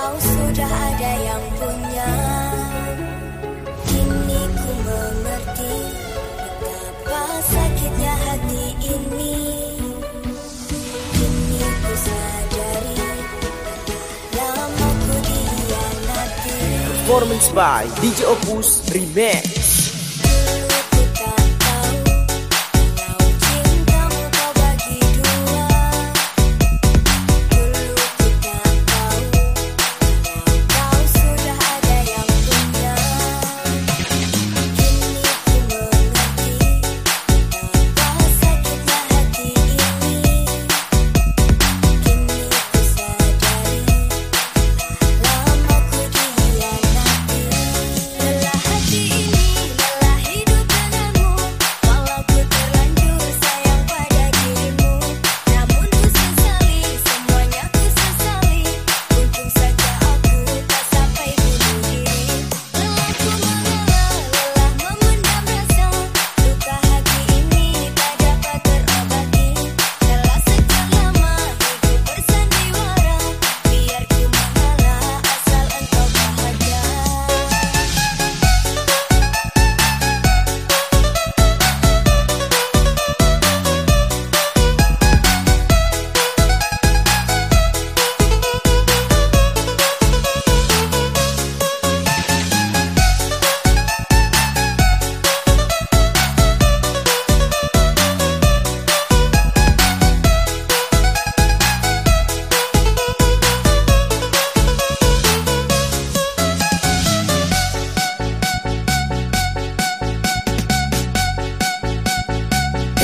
kau sudah ada yang punya. Kini ku mengerti Betapa sakitnya hati ini. Kini ku sadari Lama ku dianati Performance by DJ Opus Remake.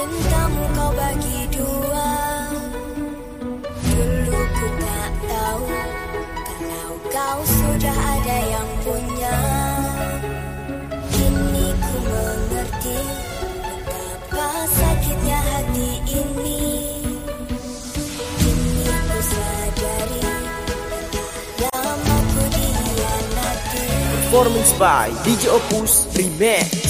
cintamu kau bagi dua. Dulu ku tak tahu Kalau kau sudah ada yang punya. Kini ku mengerti Betapa sakitnya hati ini. Kini ku sadari Lama ku dihianati. Performance by DJ Opus Remix